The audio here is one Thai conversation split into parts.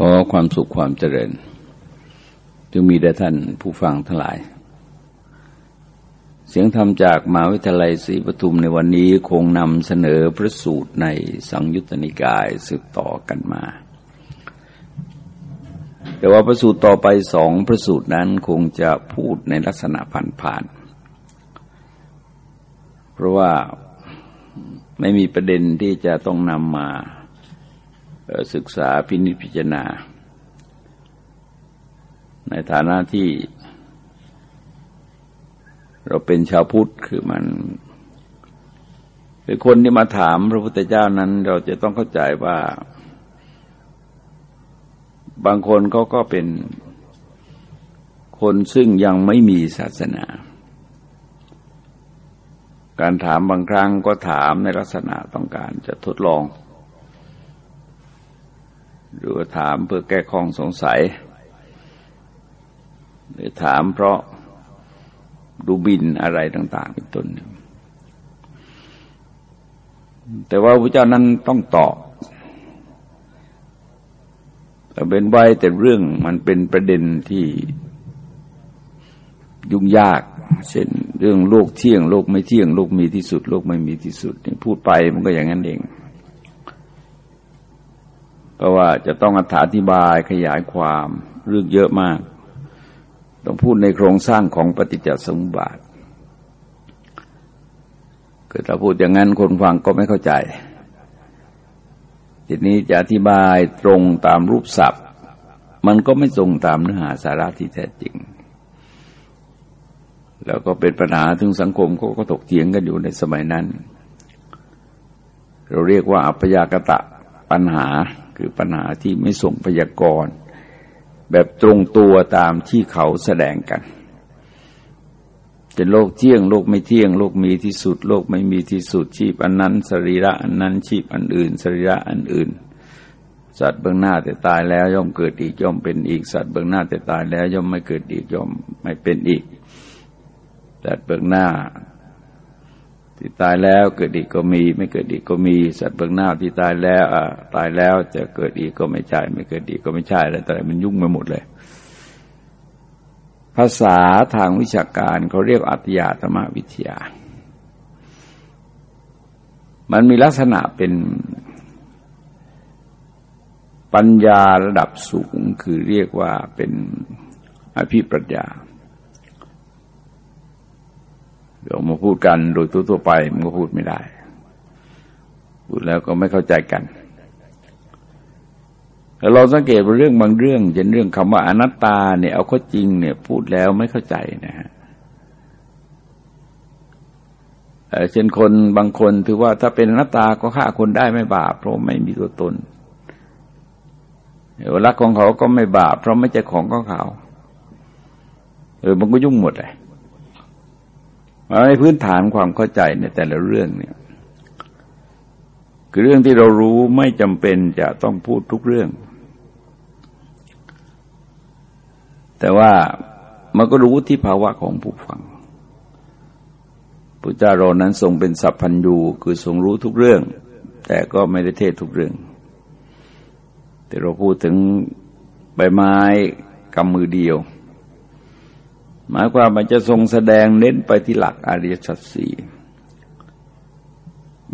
ขอความสุขความเจริญจึงมีแด่ท่านผู้ฟังทั้งหลาย เสียงธรรมจากมหาวิทยาลัยศรีปทุมในวันนี้คงนำเสนอพระสูตรในสังยุตตนิกายสืบต่อกันมา แต่ว่าพระสูตรต่อไปสองพระสูตรนั้นคงจะพูดในลักษณะผ่านๆเพราะว่าไม่มีประเด็นที่จะต้องนำมา ศึกษาพินิจพิจารณา ในฐานะที่ เราเป็นชาวพุทธคือมันคือคนที่มาถามพระพุทธเจ้านั้น เราจะต้องเข้าใจว่า บางคนเขาก็เป็นคนซึ่งยังไม่มีศาสนา การถามบางครั้งก็ถามในลักษณะต้องการจะทดลอง หรือถามเพื่อแก้ข้องสงสัย หรือถามเพราะดูบินอะไรต่าง ๆ เป็นต้น แต่ว่าพระเจ้านั้นต้องตอบแต่เป็นไว้แต่เรื่องมันเป็นประเด็นที่ยุ่งยาก เช่น เรื่องโลกเที่ยง โลกไม่เที่ยง โลกมีที่สุด โลกไม่มีที่สุดพูดไปมันก็อย่างนั้นเอง เพราะว่าจะต้องอธิบายขยายความเรื่องเยอะมาก ต้องพูดในโครงสร้างของปฏิจจสมุปบาทคือถ้าพูดอย่างนั้นคนฟังก็ไม่เข้าใจ ทีนี้จะอธิบายตรงตามรูปศัพท์ มันก็ไม่ตรงตามเนื้อหาสาระที่แท้จริง แล้วก็เป็นปัญหาถึงสังคมก็ถกเถียงกันอยู่ในสมัยนั้น เราเรียกว่าอัพยากตะปัญหา คือปัญหาที่ไม่ส่งพยากรณ์ แบบตรงตัวตามที่เขาแสดงกันเป็นโลกเที่ยงโลกไม่เที่ยงโลกมีที่สุด โลกไม่มีที่สุดชีพอันนั้นสรีระอันนั้นชีพอันอื่นสรีระอันอื่น สัตว์เบื้องหน้าแต่ตายแล้วย่อมเกิดอีกย่อมเป็นอีก สัตว์เบื้องหน้าแต่ตายแล้วย่อมไม่เกิดอีกย่อมไม่เป็นอีกสัตว์เบื้องหน้า ที่ตายแล้วเกิดอีกก็มี ไม่เกิดอีกก็มี สัตว์เบื้องหน้าที่ตายแล้วอ่าตายแล้วจะเกิดอีกก็ไม่ใช่ ไม่เกิดอีกก็ไม่ใช่อะไรแต่มันยุ่งไปหมดเลย ภาษาทางวิชาการเขาเรียกอัตยาธรรมวิทยา มันมีลักษณะเป็นปัญญาระดับสูงคือเรียกว่าเป็นอภิปรัชญา เดี๋ยวมาพูดกันโดยทั่วไปมันก็พูดไม่ได้ พูดแล้วก็ไม่เข้าใจกันแต่เราสังเกตว่าเรื่องบางเรื่องเช่นเรื่องคำว่าอนัตตาเนี่ยเอาข้อจริงเนี่ยพูดแล้วไม่เข้าใจนะฮะเช่นคนบางคนถือว่าถ้าเป็นอนัตตาก็ฆ่าคนได้ไม่บาปเพราะไม่มีตัวตนเวลาของเขาก็ไม่บาปเพราะไม่ใช่ของของเขาเออมันก็ยุ่งหมดเลย ในพื้นฐานความเข้าใจในแต่ละเรื่องเนี่ยคือเรื่องที่เรารู้ไม่จำเป็นจะต้องพูดทุกเรื่อง แต่ว่ามันก็รู้ที่ภาวะของผู้ฟังพุทธเจ้าเรานั้นทรงเป็นสัพพัญญูคือทรงรู้ทุกเรื่อง แต่ก็ไม่ได้เทศทุกเรื่อง แต่เราพูดถึงใบไม้กำมือเดียว หมายความมันจะทรงแสดงเน้นไปที่หลักอริยสัจสี่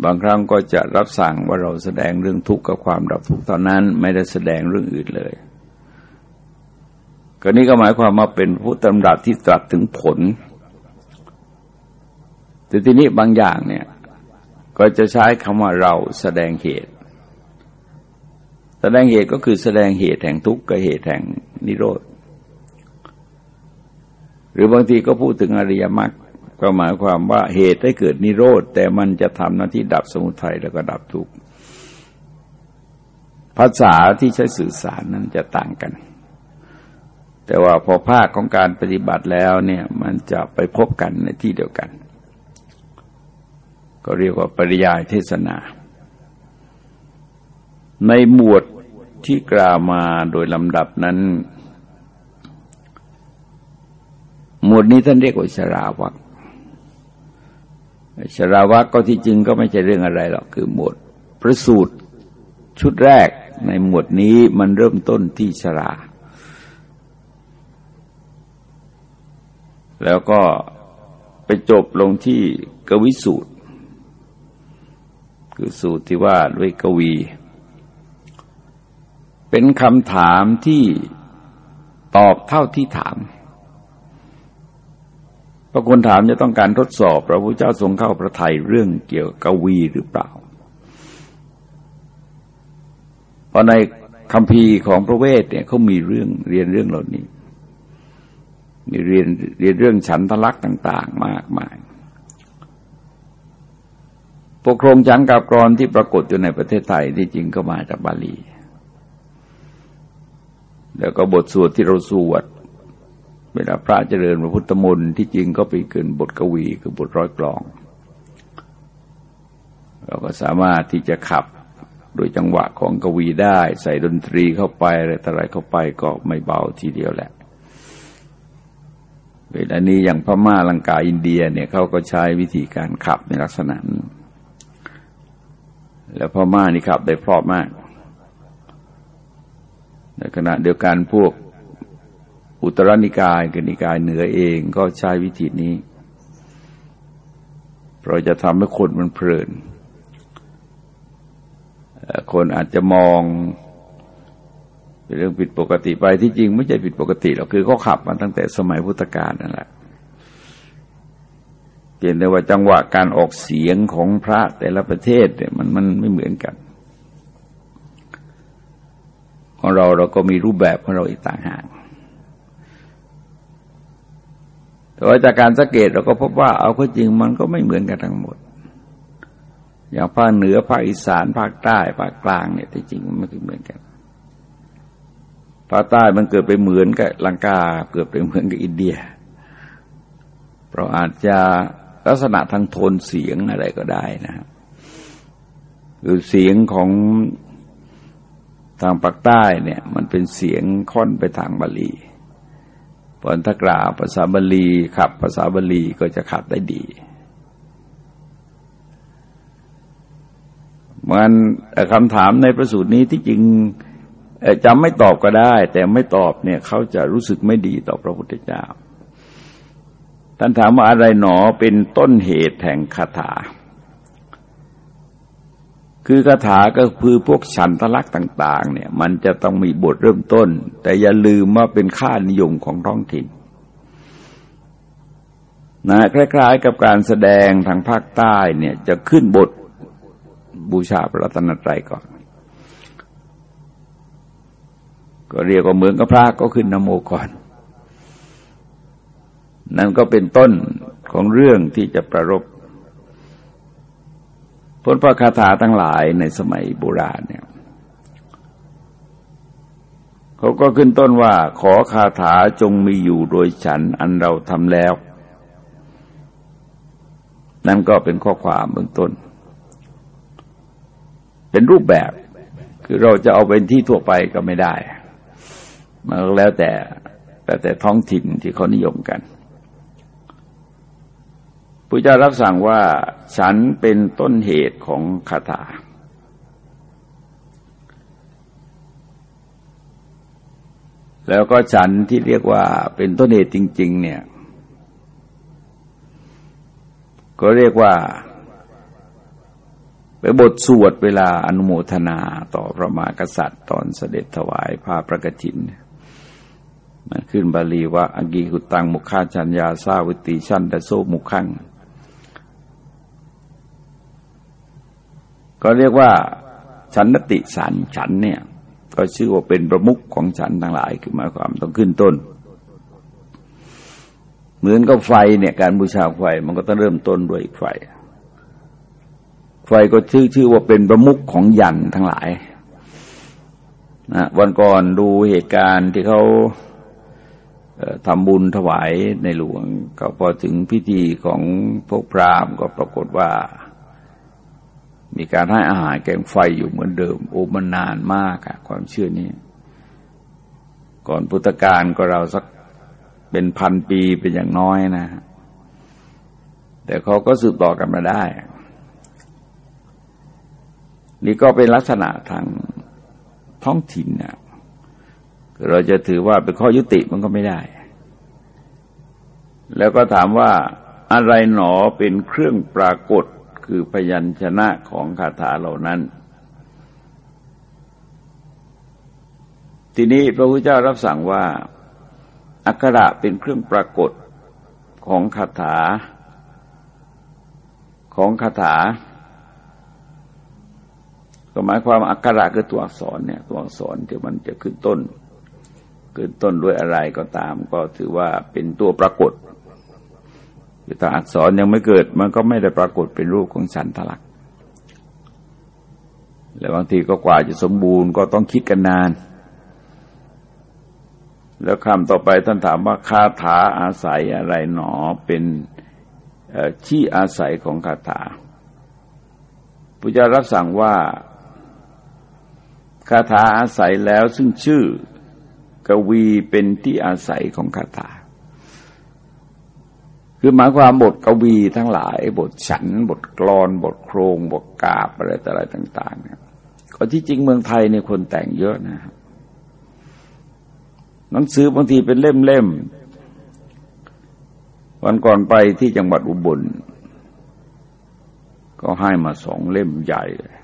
บางครั้งก็จะรับสั่งว่าเราแสดงเรื่องทุกข์กับความดับทุกข์เท่านั้น ไม่ได้แสดงเรื่องอื่นเลยก็นี้ก็หมายความว่าเป็นผู้ตำรัสที่ตรัสถึงผล แต่ทีนี้บางอย่างเนี่ยก็จะใช้คำว่าเราแสดงเหตุ แสดงเหตุก็คือแสดงเหตุแห่งทุกข์กับเหตุแห่งนิโรธ หรือบางทีก็พูดถึงอริยมรรคก็หมายความว่าเหตุให้เกิดนิโรธ แต่มันจะทำหน้าที่ดับสมุทัยแล้วก็ดับทุกข์ภาษาที่ใช้สื่อสารนั้นจะต่างกัน แต่ว่าพอภาคของการปฏิบัติแล้วเนี่ยมันจะไปพบกันในที่เดียวกัน ก็เรียกว่าปริยายเทศนา ในหมวดที่กล่าวมาโดยลำดับนั้น หมวดนี้ท่านเรียกว่าชราวักชราวักก็ที่จริงก็ไม่ใช่เรื่องอะไรหรอกคือหมวดพระสูตรชุดแรกในหมวดนี้มันเริ่มต้นที่ชรา แล้วก็ไปจบลงที่กวิสูตร คือสูตรที่ว่าด้วยกวี เป็นคำถามที่ตอบเท่าที่ถาม พระคนถามจะต้องการทดสอบ พระพุทธเจ้าทรงเข้าพระทัยเรื่องเกี่ยวกับกวีหรือเปล่า เพราะในคำพีของพระเวทเนี่ยเขามีเรื่องเรียนเรื่องเหล่านี้ มีเรียนเรียนเรื่องฉันทลักษณ์ต่าง ๆ มากมายปกครองจังกับกรที่ปรากฏอยู่ในประเทศไทยที่จริงก็มาจากบาลี แล้วก็บทสวดที่เราสวด เวลาพระเจริญพระพุทธมนต์ที่จริงก็เป็นเกินบทกวีคือบทร้อยกลอง เราก็สามารถที่จะขับโดยจังหวะของกวีได้ ใส่ดนตรีเข้าไปอะไรต่ออะไรเข้าไปก็ไม่เบาทีเดียวแหละ เวลานี้อย่างพม่าลังกาอินเดียเนี่ยเขาก็ใช้วิธีการขับในลักษณะนั้แล้วพม่านี่ขับได้เพราะมากในขณะเดียวกันพวก อุตรนิกายกับนิกายเหนือเองก็ใช้วิธีนี้เพราะจะทำให้คนมันเพลิน คนอาจจะมองเป็นเรื่องผิดปกติไปที่จริงไม่ใช่ผิดปกติหรอกคือเขาขับมาตั้งแต่สมัยพุทธกาลนั่นแหละเปลี่ยนแต่ว่าจังหวะการออกเสียงของพระแต่ละประเทศเนี่ยมันมันไม่เหมือนกันของเราเราก็มีรูปแบบของเราอีกต่างหาก แต่ว่าจากการสังเกตเราก็พบว่าเอาข้อจริงมันก็ไม่เหมือนกันทั้งหมด อย่างภาคเหนือภาคอีสานภาคใต้ภาคกลางเนี่ยที่จริงมันไม่เหมือนกันภาคใต้มันเกิดไปเหมือนกับลังกาเกิดไปเหมือนกับอินเดียเพราะอาจจะลักษณะทางโทนเสียงอะไรก็ได้นะคือเสียงของทางภาคใต้เนี่ย มันเป็นเสียงค่อนไปทางบาลี พอถ้ากล่าวภาษาบาลีขับภาษาบาลีก็จะขับได้ดีมันคำถามในประสูตรนี้ที่จริงจำไม่ตอบก็ได้ แต่ไม่ตอบเนี่ยเขาจะรู้สึกไม่ดีต่อพระพุทธเจ้าท่านถามว่าอะไรหนอเป็นต้นเหตุแห่งคาถา คือคาถาก็คือพวกฉันทลักษ์ต่าง ๆ เนี่ย มันจะต้องมีบทเริ่มต้น แต่อย่าลืมว่าเป็นค่านิยมของท้องถิ่นนะคล้าย ๆ กับการแสดงทางภาคใต้เนี่ยจะขึ้นบทบูชาพระรัตนตรัยก่อน ก็เรียกว่าเหมือนกับพระก็ขึ้นนโมก่อน นั่นก็เป็นต้นของเรื่องที่จะประรบ พลพระคาถาทั้งหลายในสมัยโบราณเนี่ยเขาก็ขึ้นต้นว่าขอคาถาจงมีอยู่โดยฉันอันเราทำแล้ว นั่นก็เป็นข้อความเบื้องต้น เป็นรูปแบบคือเราจะเอาเป็นที่ทั่วไปก็ไม่ได้ มันแล้วแต่แต่แต่ท้องถิ่นที่เขานิยมกันพระเจ้ารับสั่งว่า ฉันเป็นต้นเหตุของคาถา แล้วก็ฉันที่เรียกว่าเป็นต้นเหตุจริง ๆ เนี่ย ก็เรียกว่าไปบทสวดเวลาอนุโมทนาต่อพระมหากษัตริย์ ตอนเสด็จถวายผ้าประกฐิน มันขึ้นบาลีว่าอังกีหุตังมุขาจัญญาซาวิติชันต่โซมุขัง ก็เรียกว่าฉันนติสันฉันเนี่ย ก็ชื่อว่าเป็นประมุขของฉันทั้งหลายคือหมายความต้องขึ้นต้น เหมือนกับไฟเนี่ยการบูชาไฟมันก็ต้องเริ่มต้นด้วยไฟ ไฟก็ชื่อชื่อว่าเป็นประมุขของยันทั้งหลายนะวันก่อนดูเหตุการณ์ที่เขาทำบุญถวายในหลวง ก็พอถึงพิธีของพวกพราหมณ์ก็ปรากฏว่า มีการให้อาหารแกงไฟอยู่เหมือนเดิม โอ้มันนานมากอะความเชื่อนี้ ก่อนพุทธกาลก็เราสักเป็นพันปีเป็นอย่างน้อยนะ แต่เขาก็สืบต่อกันมาได้ นี่ก็เป็นลักษณะทางท้องถิ่นนะเราจะถือว่าเป็นข้อยุติมันก็ไม่ได้ แล้วก็ถามว่าอะไรหนอเป็นเครื่องปรากฏ คือพยัญชนะของคาถาเหล่านั้น ทีนี้พระพุทธเจ้ารับสั่งว่า อักขระเป็นเครื่องปรากฏของคาถา ของคาถา ก็หมายความอักขระคือตัวอักษรเนี่ยตัวอักษรที่มันจะขึ้นต้น ขึ้นต้นด้วยอะไรก็ตาม ก็ถือว่าเป็นตัวปรากฏ ถ้าอักษรยังไม่เกิด มันก็ไม่ได้ปรากฏเป็นรูปของสันทลักษณ์แล้วบางทีก็กว่าจะสมบูรณ์ก็ต้องคิดกันนาน แล้วคำต่อไปท่านถามว่าคาถาอาศัยอะไรหนอเป็นที่อาศัยของคาถาพุทธรับสั่งว่าคาถาอาศัยแล้วซึ่งชื่อกวีเป็นที่อาศัยของคาถา คือหมายความบทกวีทั้งหลาย บทฉัน บทกลอน บทโครง บทกาบอะไรต่ออะไรต่าง ๆ เนี่ยก็ที่จริงเมืองไทยเนี่ยคนแต่งเยอะนะหนังสือบางทีเป็นเล่มๆวันก่อนไปที่จังหวัดอุบลก็ให้มาสองเล่มใหญ่เลย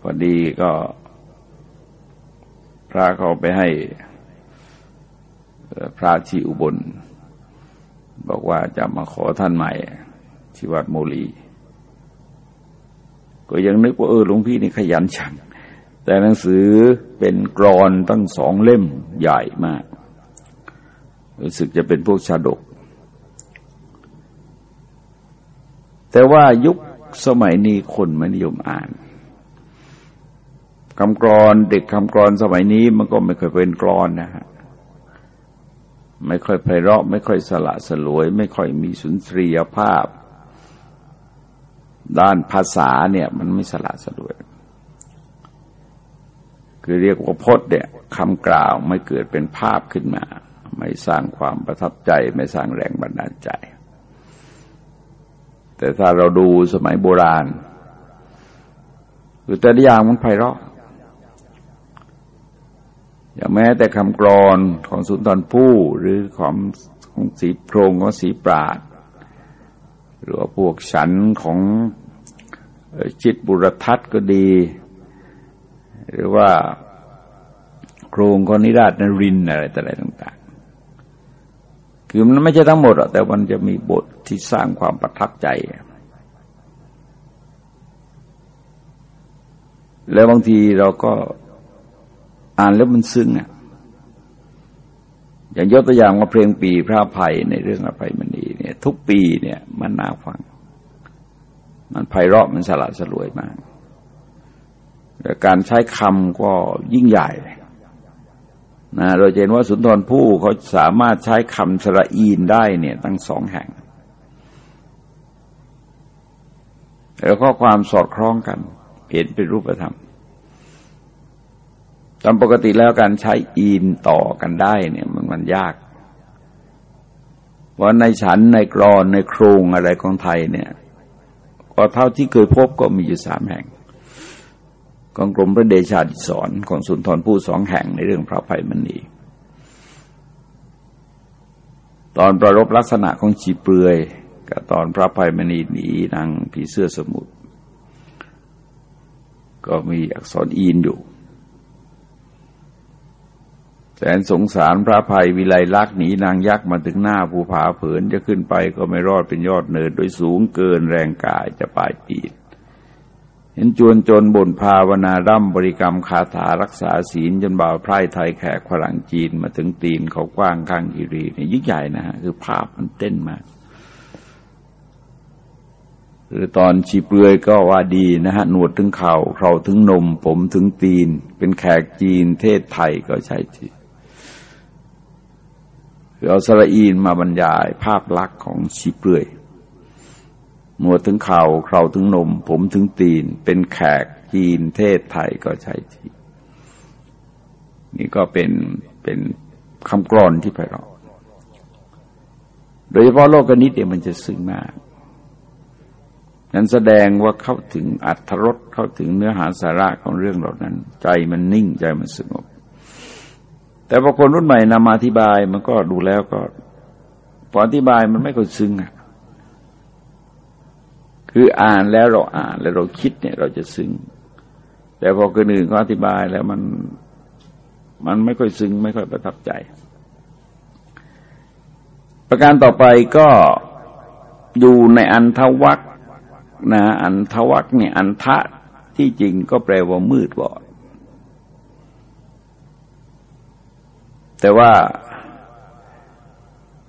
พอดีก็ พระเขาไปให้พระที่อุบล บอกว่าจะมาขอท่านใหม่ที่วัดโมลี ก็ยังนึกว่าเออหลวงพี่นี่ขยันชังแต่หนังสือเป็นกรอนตั้งสองเล่มใหญ่มาก รู้สึกจะเป็นพวกชาดก แต่ว่ายุคสมัยนี้คนไม่นิยมอ่านคำกรอนเด็กคำกรอนสมัยนี้มันก็ไม่เคยเป็นกรอนนะฮะ ไม่ค่อยไพเราะ ไม่ค่อยสละสลวย ไม่ค่อยมีสุนทรียภาพ ด้านภาษาเนี่ย มันไม่สละสลวย คือเรียกว่าพจน์เนี่ยคำกล่าวไม่เกิดเป็นภาพขึ้นมา ไม่สร้างความประทับใจ ไม่สร้างแรงบันดาลใจ แต่ถ้าเราดูสมัยโบราณคือแต่ละอย่างมันไพเราะ อย่างแม้แต่คำกรอนของสุนทรภู่หรือของของสีโพรงของสีปราดหรือว่าพวกฉันของจิตบุรทัศน์ก็ดี หรือว่าโครงของนิราชนรินอะไรต่อะไรต่างๆ คือมันไม่ใช่ทั้งหมดแต่มันจะมีบทที่สร้างความประทับใจ แล้วบางทีเราก็ อ่านแล้วมันซึ้งอะอย่างยกตัวอย่างว่าเพลงปีพระภัยในเรื่องอภัยมณีเนี่ย ทุกปีเนี่ย มันน่าฟัง มันไพเราะมันสละสลวยมากแต่การใช้คำก็ยิ่งใหญ่นะเราเห็นว่าสุนทรภู่เขาสามารถใช้คำสระอีนได้เนี่ย ตั้งสองแห่ง แล้วก็ความสอดคล้องกัน เห็นเป็นรูปธรรม ตามปกติแล้วการใช้อีนต่อกันได้เนี่ยมันมันยากว่าะในฉันในกรอนในโครงอะไรของไทยเนี่ยก็เท่าที่เคยพบก็มีอยู่สามแห่ง ของกรมพระเดชาดิศรของสุนทรภู่สองแห่งในเรื่องพระภัยมณีตอนประรบลักษณะของชีเปลือยกับตอนพระภัยมณีหนีนางผีเสื้อสมุทรก็มีอักษรอีนอยู่ แสนสงสารพระภัยวิไลลักษ์หนีนางยักษ์มาถึงหน้าภูผาเผินจะขึ้นไปก็ไม่รอดเป็นยอดเนินโดยสูงเกินแรงกายจะปลายปีดเห็นจวนจนบ่นภาวนาร่ำบริกรรมคาถารักษาศีลจนบ่าวไพร่ไทยแขกฝรั่งจีนมาถึงตีนเขากว้างข้างกิรีเนี่ยยิ่งใหญ่นะฮะคือภาพมันเต้นมากหรือตอนชีเปลือยก็ว่าดีนะฮะหนวดถึงเขา่าเขาถึงนม ผมถึงตีน เป็นแขกจีนเทศไทยก็ใช่ที คือเอาสระอีนมาบรรยายภาพลักษณ์ของชีเปลือยหนวดถึงเขา่าเขาถึงนม ผมถึงตีน เป็นแขกจีนเทศไทยก็ใช่ทีนี่ก็เป็นเป็นคำกรอนที่ไพเราะโดยเฉพาะโลกนิดเนี่ยมันจะซึ้งมากนั้นแสดงว่าเข้าถึงอัตรสเข้าถึงเนื้อหาสาระของเรื่องเหล่านั้น ใจมันนิ่งใจมันสงบ แต่พอคนรุ่นใหม่นำมาอธิบายมันก็ดูแล้วก็พออธิบายมันไม่ค่อยซึ้งอะคืออ่านแล้วเราอ่านแล้วเราคิดเนี่ย เราจะซึ้งแต่พอคนอื่นเขาอธิบายแล้วมันมันไม่ค่อยซึ้งไม่ค่อยประทับใจ ประการต่อไปก็อยู่ในอันทวักนะอันทวักเนี่ยอันทะที่จริงก็แปลว่ามืดบอด แต่ว่า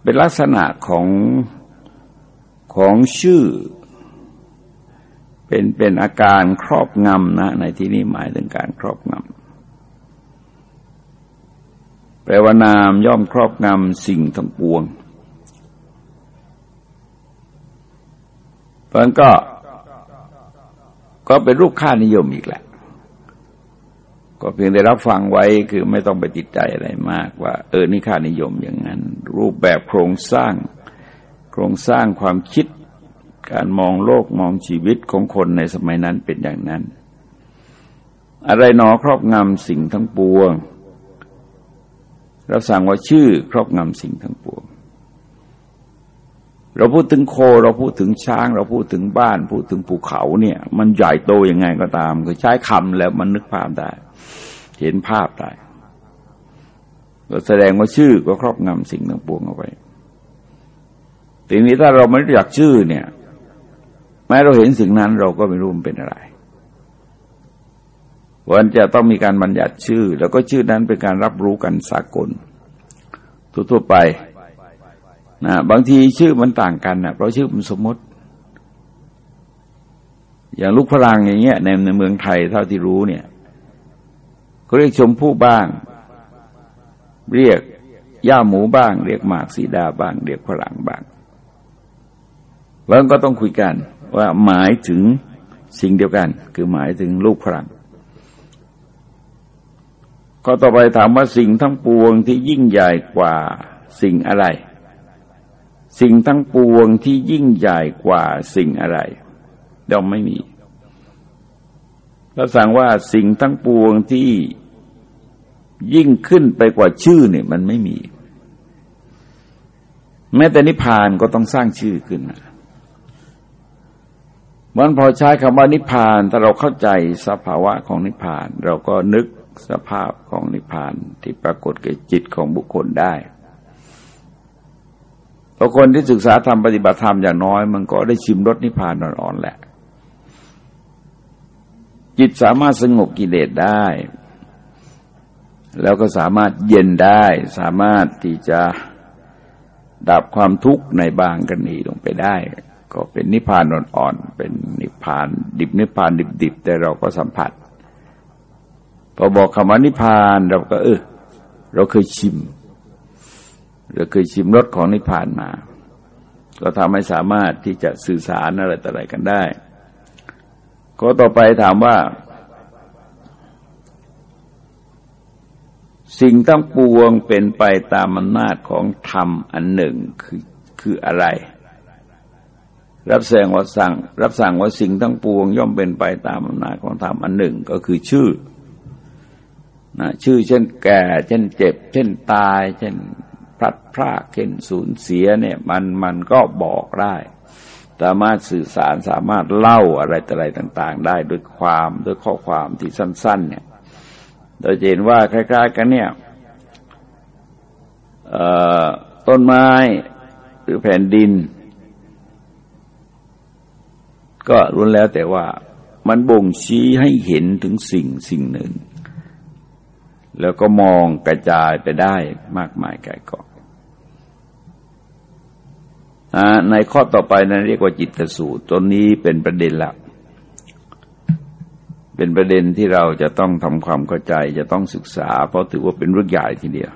เป็นลักษณะของของชื่อ เป็นเป็นอาการครอบงำนะ ในที่นี้หมายถึงการครอบงำแปลว่านามย่อมครอบงำสิ่งทั้งปวงเพราะนั้นก็ก็เป็นรูปค่านิยมอีกแหละ ก็เพียงได้รับฟังไว้คือไม่ต้องไปติดใจอะไรมากว่า เออนี่ค่านิยมอย่างนั้น รูปแบบโครงสร้าง โครงสร้างความคิด การมองโลกมองชีวิตของคนในสมัยนั้นเป็นอย่างนั้น อะไรหนอครอบงำสิ่งทั้งปวงเราสั่งว่าชื่อครอบงำสิ่งทั้งปวง เราพูดถึงโค เราพูดถึงช้าง เราพูดถึงบ้าน พูดถึงภูเขาเนี่ย มันใหญ่โตยังไงก็ตาม คือใช้คำแล้วมันนึกภาพได้ เห็นภาพได้ก็แสดงว่าชื่อก็ครอบงำสิ่งทั้งปวงเอาไว้ทีนี้ถ้าเราไม่รู้จักชื่อเนี่ย แม้เราเห็นสิ่งนั้นเราก็ไม่รู้มันเป็นอะไรวันจะต้องมีการบัญญัติชื่อ แล้วก็ชื่อนั้นเป็นการรับรู้กันสากล ทั่วๆไปนะบางทีชื่อมันต่างกันนะเพราะชื่อมันสมมติ อย่างลูกพลังอย่างเงี้ยในในเมืองไทยเท่าที่รู้เนี่ย เขาเรียกชมพู่บ้าง เรียกย่าหมูบ้าง เรียกหมากสีดาบ้าง เรียกพลังบ้าง แล้วก็ต้องคุยกันว่าหมายถึงสิ่งเดียวกัน คือหมายถึงลูกพลังก็ต่อไปถามว่าสิ่งทั้งปวงที่ยิ่งใหญ่กว่าสิ่งอะไร สิ่งทั้งปวงที่ยิ่งใหญ่กว่าสิ่งอะไรย่อมไม่มีเราสั่งว่าสิ่งทั้งปวงที่ ยิ่งขึ้นไปกว่าชื่อเนี่ยมันไม่มี แม้แต่นิพพานก็ต้องสร้างชื่อขึ้นมันพอใช้คำว่านิพพานถ้าเราเข้าใจสภาวะของนิพพาน เราก็นึกสภาพของนิพพานที่ปรากฏแก่จิตของบุคคลได้พอคนที่ศึกษาธรรมปฏิบัติธรรมอย่างน้อย มันก็ได้ชิมรสนิพพานอ่อนๆแหละ จิตสามารถสงบกิเลสได้ แล้วก็สามารถเย็นได้ สามารถที่จะดับความทุกข์ในบางกรณีลงไปได้ ก็เป็นนิพพานอ่อนๆเป็นนิพพาน ดิบนิพพานดิบๆแต่เราก็สัมผัส พอบอกคำว่านิพพานเราก็เออเราเคยชิม เราเคยชิมรสของนิพพานมา ก็ทำให้สามารถที่จะสื่อสารอะไรต่ออะไรกันได้ ก็ต่อไปถามว่า สิ่งทั้งปวงเป็นไปตามอำนาจของธรรมอันหนึ่งคือคืออะไร รับแสงว่าสั่ง รับสั่งว่าสิ่งทั้งปวง ย่อมเป็นไปตามอำนาจของธรรมอันหนึ่งก็คือชื่อนะชื่อเช่นแก่ เช่นเจ็บ เช่นตาย เช่นพลัดพรากเข็นสูญเสียเนี่ย มันมันก็บอกได้สามารถสื่อสารสามารถเล่าอะไรแต่อะไรต่าง ๆ ได้ด้วยความด้วยข้อความที่สั้น ๆ เนี่ย โดยเห็นว่าคล้าย ๆ กันเนี่ยต้นไม้หรือแผ่นดิน ก็รุนแล้วแต่ว่ามันบ่งชี้ให้เห็นถึงสิ่งสิ่งหนึ่ง แล้วก็มองกระจายไปได้มากมายไกลกองในข้อต่อไปนั้นเรียกว่าจิตสูตรตัวนี้เป็นประเด็นหลัก เป็นประเด็นที่เราจะต้องทำความเข้าใจจะต้องศึกษา เพราะถือว่าเป็นเรื่องใหญ่ทีเดียว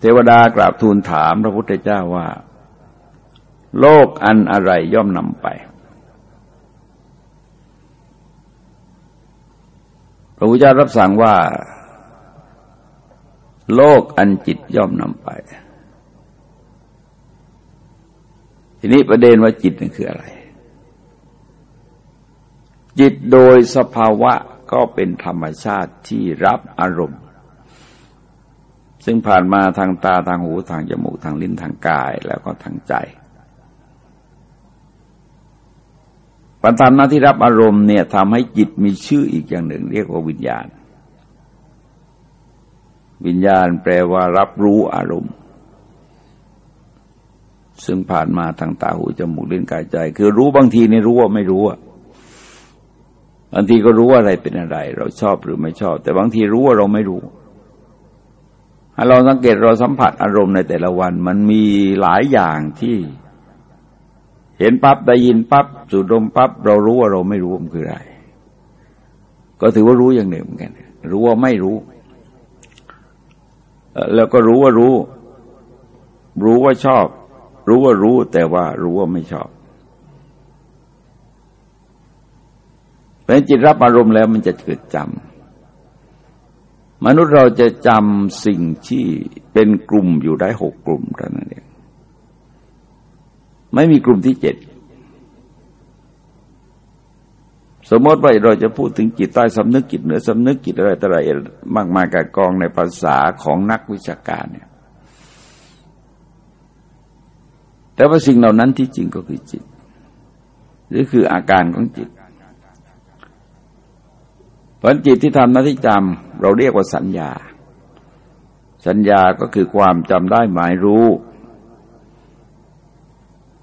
เทวดากราบทูลถามพระพุทธเจ้าว่า โลกอันอะไรย่อมนำไป พระพุทธเจ้ารับสั่งว่า โลกอันจิตย่อมนำไป ทีนี้ประเด็นว่าจิตนั่นคืออะไร จิตโดยสภาวะก็เป็นธรรมชาติที่รับอารมณ์ ซึ่งผ่านมาทางตาทางหูทางจมูกทางลิ้นทางกายแล้วก็ทางใจปัญธรรมหน้าที่รับอารมณ์เนี่ยทำให้จิตมีชื่ออีกอย่างหนึ่ง เรียกว่าวิญญาณ วิญญาณแปลว่ารับรู้อารมณ์ ซึ่งผ่านมาทางตาหูจมูกลิ้นกายใจ คือรู้บางทีนี่รู้ว่าไม่รู้ บางทีก็รู้ว่าอะไรเป็นอะไร เราชอบหรือไม่ชอบ แต่บางทีรู้ว่าเราไม่รู้ถ้เราสังเกตเราสัมผัสอารมณ์ในแต่ละวัน มันมีหลายอย่างที่ เห็นปั๊บได้ยินปั๊บสูดดมปั๊บเรารู้ว่าเราไม่รู้มันคืออะไร ก็ถือว่ารู้อย่างหนึ่งเหมือนกันรู้ว่าไม่รู้ แล้วก็รู้ว่ารู้ รู้ว่าชอบ รู้ว่ารู้ แต่ว่ารู้ว่าไม่ชอบ เป็นจิตรับอารมณ์แล้วมันจะเกิดจำมนุษย์เราจะจำสิ่งที่เป็นกลุ่มอยู่ได้หกกลุ่มเท่านั้นเองไม่มีกลุ่มที่เจ็ดสมมติว่าเราจะพูดถึงจิตใต้สำนึกจิตเหนือสำนึกจิตอะไรต่ออะไรมากมายกับกองในภาษาของนักวิชาการเนี่ย แต่ว่าสิ่งเหล่านั้นที่จริงก็คือจิต หรือคืออาการของจิต ผลจิตที่ทำหน้าที่จำเราเรียกว่าสัญญา สัญญาก็คือความจำได้หมายรู้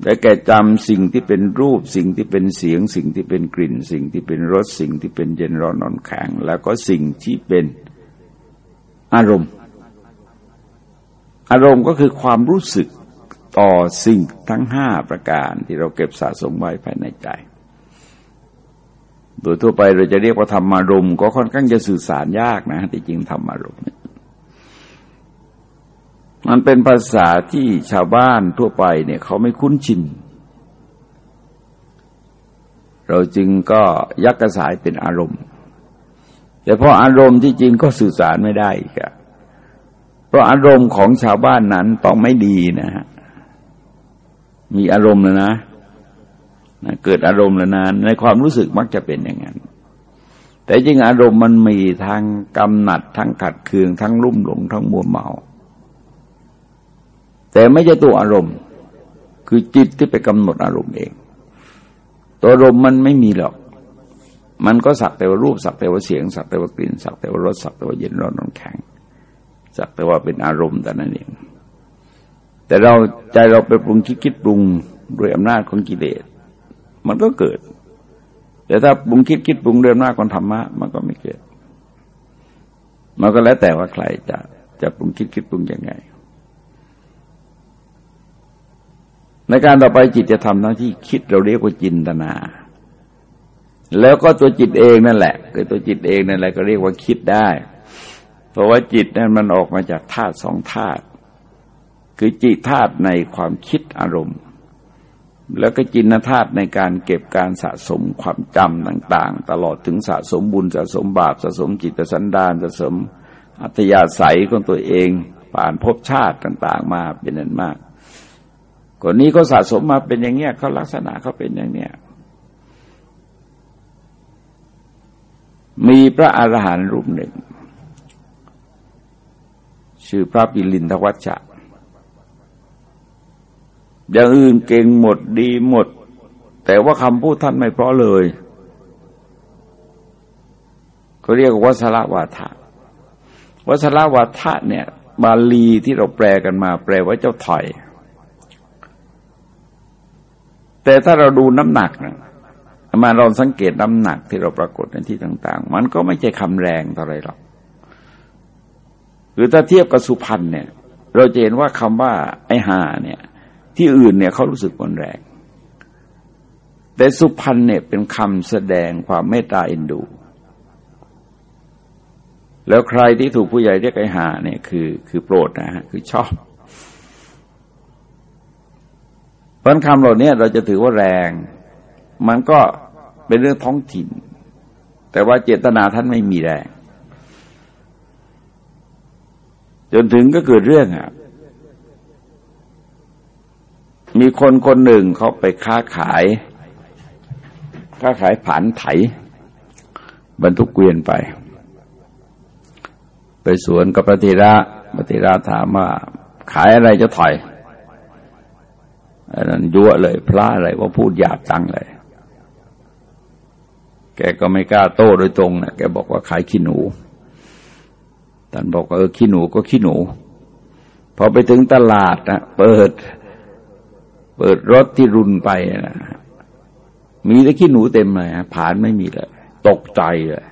ได้แก่จำสิ่งที่เป็นรูป สิ่งที่เป็นเสียง สิ่งที่เป็นกลิ่น สิ่งที่เป็นรสสิ่งที่เป็นเย็นร้อนนอนแข็งแล้วก็สิ่งที่เป็นอารมณ์ อารมณ์ก็คือความรู้สึกต่อสิ่งทั้งห้าประการที่เราเก็บสะสมไว้ภายในใจ โดยทั่วไปเราจะเรียกว่าธรรมารมณ์ก็ค่อนข้างจะสื่อสารยากนะที่จริงธรรมารมณ์มันเป็นภาษาที่ชาวบ้านทั่วไปเนี่ยเขาไม่คุ้นชิน เราจึงก็ยักกระสายเป็นอารมณ์ แต่พออารมณ์ที่จริงก็สื่อสารไม่ได้ครับเพราะอารมณ์ของชาวบ้านนั้นต้องไม่ดีนะฮะมีอารมณ์แล้วนะ นะเกิดอารมณ์แล้วนในความรู้สึกมักจะเป็นอย่างนั้น แต่จริงอารมณ์มันมีทั้งกำหนัดทั้งขัดเคืองทั้งรุ่มหลงทั้งมัวเมา แต่ไม่ใช่ตัวอารมณ์ คือจิตที่ไปกำหนดอารมณ์เอง ตัวอารมณ์มันไม่มีหรอก มันก็สักแต่ว่ารูปสักแต่ว่าเสียง สักแต่ว่ากลิ่น สักแต่ว่ารสสักแต่ว่าเย็นร้อนนอนแข็ง สักแต่ว่าเป็นอารมณ์แต่นั้นเองแต่เราใจเราไปปรุงคิดคิดปรุงด้วยอำนาจของกิเลส มันก็เกิด แต่ถ้าปรุงคิดคิดปรุงด้วยอำนาจของธรรมะ มันก็ไม่เกิด มันก็แล้วแต่ว่าใครจะจะปรุงคิดคิดปรุงยังไง ในการต่อไปจิตจะทำหน้าที่คิดเราเรียกว่าจินตนา แล้วก็ตัวจิตเองนั่นแหละคือตัวจิตเองนั่นแหละก็เรียกว่าคิดได้ เพราะว่าจิตนั้นมันออกมาจากธาตุสองธาตุคือจิตธาตุในความคิดอารมณ์ แล้วก็จินธาตุในการเก็บการสะสมความจำต่างๆ ตลอดถึงสะสมบุญสะสมบาปสะสมจิตสันดานสะสมอัตยาศัยของตัวเองผ่านภพชาติต่างๆ มาเป็นนั้นมาก คนนี้ก็สะสมมาเป็นอย่างเงี้ยเขาลักษณะเขาเป็นอย่างเนี้ยมีพระอรหันต์รูปหนึ่ง ชื่อพระปิลินทวัชชะ อย่างอื่นเก่งหมดดีหมด แต่ว่าคำพูดท่านไม่เพราะเลยเขาเรียกว่าวัสระวาทะวัสระวาทะเนี่ย บาลีที่เราแปลกันมา แปลว่าเจ้าถอย แต่ถ้าเราดูน้ำหนักนะมาเราสังเกตน้ำหนักที่เราปรากฏในที่ต่าง ๆ มันก็ไม่ใช่คำแรงเท่าไรหรอกหรือถ้าเทียบกับสุพรรณเนี่ย เราจะเห็นว่าคำว่าไอหาเนี่ย ที่อื่นเนี่ยเขารู้สึกมันแรง แต่สุพรรณเนี่ยเป็นคำแสดงความเมตตาเอ็นดู แล้วใครที่ถูกผู้ใหญ่เรียกไอหาเนี่ยคือคือโปรดนะฮะคือชอบเพราะคำเหล่านี้เราจะถือว่าแรง มันก็เป็นเรื่องท้องถิ่น แต่ว่าเจตนาท่านไม่มีแรง จนถึงก็เกิดเรื่องอะ มีคนคนหนึ่งเขาไปค้าขาย ค้าขายผันไถ บรรทุกเกวียนไป ไปสวนกับพระเทระพระเทระถามว่าขายอะไรจะถอยอันนั้นยั่วเลยพระอะไรว่าพูดหยาบจังเลย แกก็ไม่กล้าโต้โดยตรงนะแกบอกว่าขายขี้หนูท่านบอกว่าเออขี้หนูก็ขี้หนูพอไปถึงตลาดนะเปิด เปิดรถที่รุนไปนะมีแต่ขี้หนูเต็มเลยผ่านไม่มีเลยตกใจเลย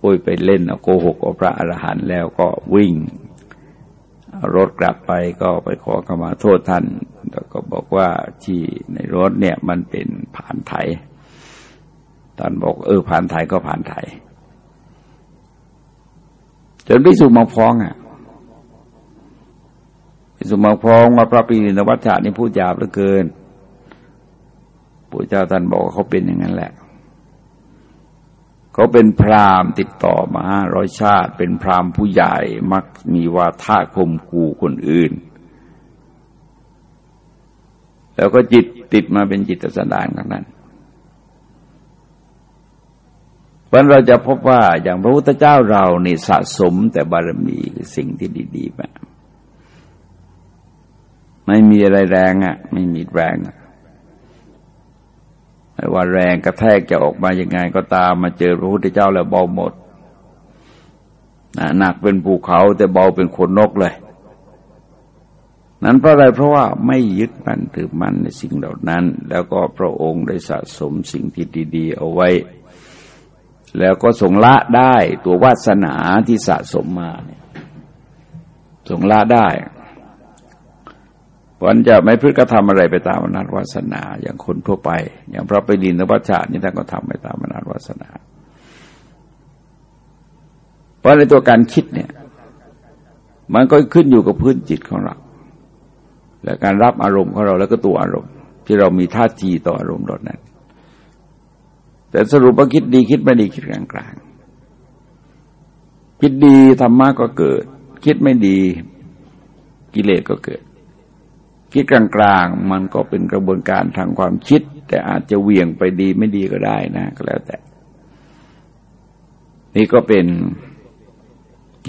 โอ้ยไปเล่นโกหกกับพระอรหันต์แล้วก็วิ่ง รถกลับไปก็ไปขอขมาโทษท่าน แล้วก็บอกว่าที่ในรถเนี่ยมันเป็นผ่านไทยท่านบอกเออผ่านไทยก็ผ่านไทยจนพิสุมาฟ้องอะ สุมาฟ้องว่าพระปีนวัชชานี่พูดหยาบเหลือเกินปู่เจ้าท่านบอกเขาเป็นอย่างนั้นแหละ เขาเป็นพราหมณ์ติดต่อมาห้าร้อยชาติ เป็นพราหมณ์ผู้ใหญ่มักมีวาทะคมกูคนอื่น แล้วก็จิตติดมาเป็นจิตสันดานของนั้นวันเราจะพบว่าอย่างพระพุทธเจ้าเรานี่สะสมแต่บารมีคือสิ่งที่ดีๆมา ไม่มีอะไรแรงอะ ไม่มีแรงไม่ว่าแรงกระแทกจะออกมายังไง ก็ตามมาเจอพระพุทธเจ้าแล้วเบาหมดหนักเป็นภูเขาแต่เบาเป็นขนนกเลย นั้นเพราะอะไรเพราะว่าไม่ยึดมั่นถือมั่นในสิ่งเหล่านั้น แล้วก็พระองค์ได้สะสมสิ่งที่ดี ๆ เอาไว้ แล้วก็ส่งละได้ตัววาสนาที่สะสมมาเนี่ยส่งละได้ วันจะไม่พึ่งกระทำอะไรไปตามอำนาจวาสนา อย่างคนทั่วไป อย่างพระไปดินวัชชานี่ท่านก็ทำไปตามอำนาจวาสนา เพราะในตัวการคิดเนี่ย มันก็ขึ้นอยู่กับพื้นจิตของเรา และการรับอารมณ์ของเราแล้วก็ตัวอารมณ์ ที่เรามีท่าทีต่ออารมณ์ดนั้น แต่สรุปว่าคิดดีคิดไม่ดีคิดกลางกลางคิดดีธรรมะก็เกิด คิดไม่ดีกิเลสก็เกิด คิดกลางกลางมันก็เป็นกระบวนการทางความคิด แต่อาจจะเวียงไปดีไม่ดีก็ได้นะ ก็แล้วแต่ นี่ก็เป็น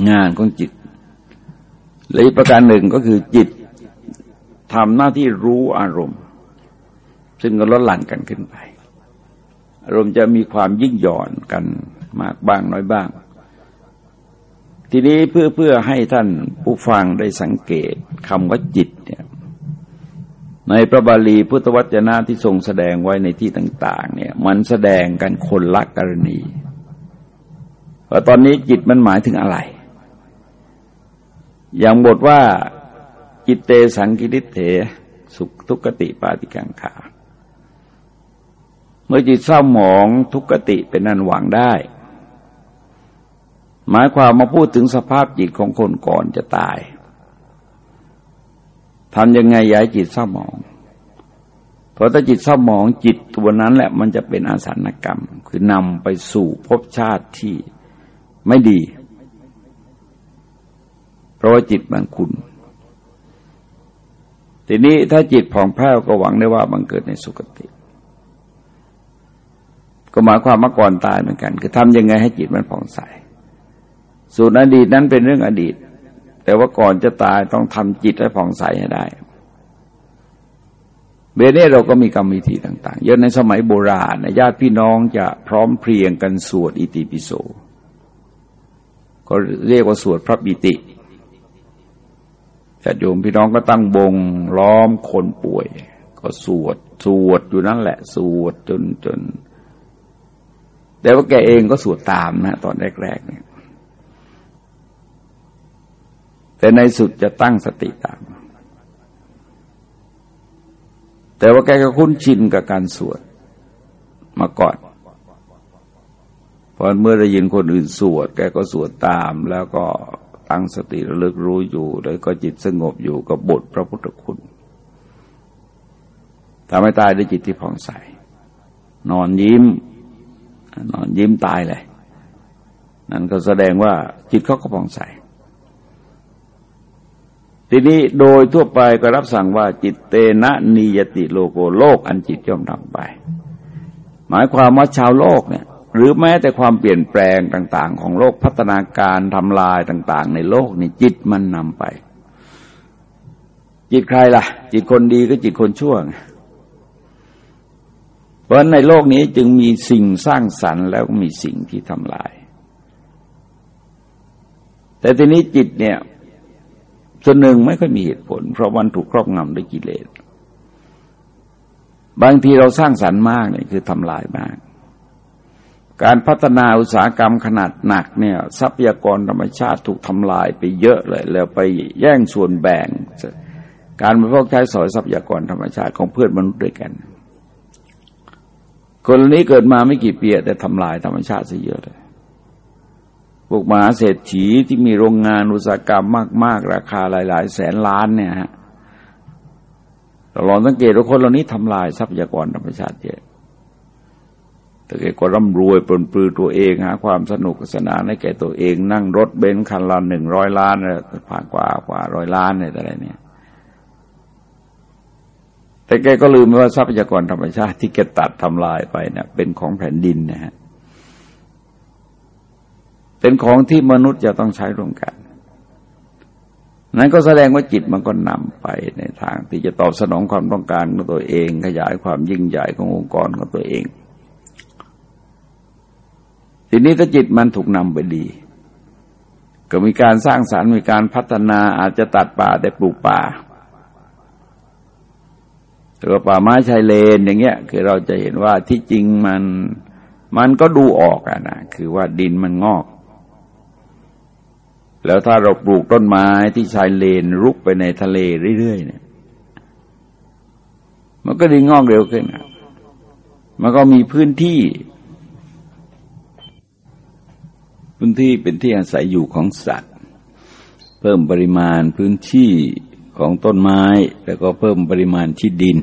งานของจิตและอีกประการหนึ่งก็คือจิตทำหน้าที่รู้อารมณ์ ซึ่งก็ลดหลั่นกันขึ้นไป อารมณ์จะมีความยิ่งหย่อนกันมากบ้างน้อยบ้าง ทีนี้เพื่อเพื่อให้ท่านผู้ฟังได้สังเกตคำว่าจิตเนี่ย ในพระบาลีพุทธวจนะที่ทรงแสดงไว้ในที่ต่าง ๆ เนี่ย มันแสดงกันคนละกรณีว่าตอนนี้จิตมันหมายถึงอะไร อย่างบทว่าจิตเตสังกิริเถ สุขทุกติปาติกังขา เมื่อจิตเศร้าหมองทุกติเป็นนันหวังได้ หมายความมาพูดถึงสภาพจิตของคนก่อนจะตาย ทำยังไงย้ายจิตเศร้าหมอง เพราะถ้าจิตเศร้าหมองจิตตัวนั้นแหละมันจะเป็นอาสานกรรม คือนำไปสู่ภพชาติที่ไม่ดี เพราะว่าจิตมันคุณทีนี้ถ้าจิตผ่องแผ้วก็หวังได้ว่ามันเกิดในสุคติ ก็หมายความมาก่อนตายเหมือนกัน คือทำยังไงให้จิตมันผ่องใสส่วนอดีตนั้นเป็นเรื่องอดีต แต่ว่าก่อนจะตายต้องทำจิตให้ผ่องใสให้ได้เบเน่เราก็มีกรรมวิธีต่าง ๆ เยอะในสมัยโบราณญาติพี่น้องจะพร้อมเพรียงกันสวดอิติปิโส ก็เรียกว่าสวดพระบิติญาติโยมพี่น้องก็ตั้งบงล้อมคนป่วย ก็สวดสวดอยู่นั่นแหละ สวดจนจน แต่ว่าแกเองก็สวดตามนะ ตอนแรกๆเนี่ย แต่ในสุดจะตั้งสติตาม แต่ว่าแกก็คุ้นชินกับการสวดมาก่อนพอเมื่อได้ยินคนอื่นสวด แกก็สวดตาม แล้วก็ตั้งสติระลึกรู้อยู่ แล้วก็จิตสงบอยู่กับบทพระพุทธคุณทำให้ตายด้วยจิตที่ผ่องใส นอนยิ้ม นอนยิ้มตายเลย นั่นก็แสดงว่าจิตเขาก็ผ่องใส ทีนี้โดยทั่วไปก็รับสั่งว่าจิตเตนะนิยติโลโกโลกอันจิตย่อมทำไป หมายความว่าชาวโลกเนี่ย หรือแม้แต่ความเปลี่ยนแปลงต่าง ๆ ของโลกพัฒนาการทำลายต่าง ๆ ในโลกนี่จิตมันนำไป จิตใครล่ะ จิตคนดีก็จิตคนชั่วเพราะในโลกนี้จึงมีสิ่งสร้างสรรค์แล้วก็มีสิ่งที่ทำลาย แต่ทีนี้จิตเนี่ย ส่วนหนึ่งไม่ค่อยมีเหตุผล เพราะมันถูกครอบงำด้วยกิเลส บางทีเราสร้างสรรค์มากเนี่ยคือทำลายมาก การพัฒนาอุตสาหกรรมขนาดหนักเนี่ย ทรัพยากรธรรมชาติถูกทำลายไปเยอะเลย แล้วไปแย่งส่วนแบ่ง การบริโภคใช้สอยทรัพยากรธรรมชาติของเพื่อนมนุษย์ด้วยกัน คนนี้เกิดมาไม่กี่ปีแต่ทำลายธรรมชาติซะเยอะเลย พวกมหาเศรษฐีที่มีโรงงานอุตสาหกรรมมาก ๆ ราคาหลาย ๆ แสนล้านเนี่ยฮะเราลองสังเกตว่าคนเหล่านี้ทำลายทรัพยากรธรรมชาติเยอะแต่แกก็ร่ำรวยปลนปลือตัวเองหาความสนุกสนานให้แก่ตัวเองนั่งรถเบนซ์คันละหนึ่งร้อยล้านผ่านกว่ากว่าร้อยล้านอะไรเนี่ย แต่แกก็ลืมว่าทรัพยากรธรรมชาติที่แกตัดทำลายไปเนี่ยเป็นของแผ่นดินนะฮะ เป็นของที่มนุษย์จะต้องใช้ร่วมกัน นั้นก็แสดงว่าจิตมันก็นำไปในทางที่จะตอบสนองความต้องการของตัวเอง ขยายความยิ่งใหญ่ขององค์กรของตัวเอง ทีนี้ถ้าจิตมันถูกนำไปดี ก็มีการสร้างสารรค์มีการพัฒนาอาจจะตัดป่าแต่ปลูกป่าหรือป่าไม้ชายเลนอย่างเงี้ย คือเราจะเห็นว่าที่จริงมันมันก็ดูออกอะนะคือว่าดินมันงอก แล้วถ้าเราปลูกต้นไม้ที่ชายเลนรุกไปในทะเลเรื่อยๆเนี่ย มันก็ดีงอกเร็วขึ้นมันก็มีพื้นที่ พื้นที่เป็นที่อาศัยอยู่ของสัตว์ เพิ่มปริมาณพื้นที่ของต้นไม้ แล้วก็เพิ่มปริมาณที่ดิน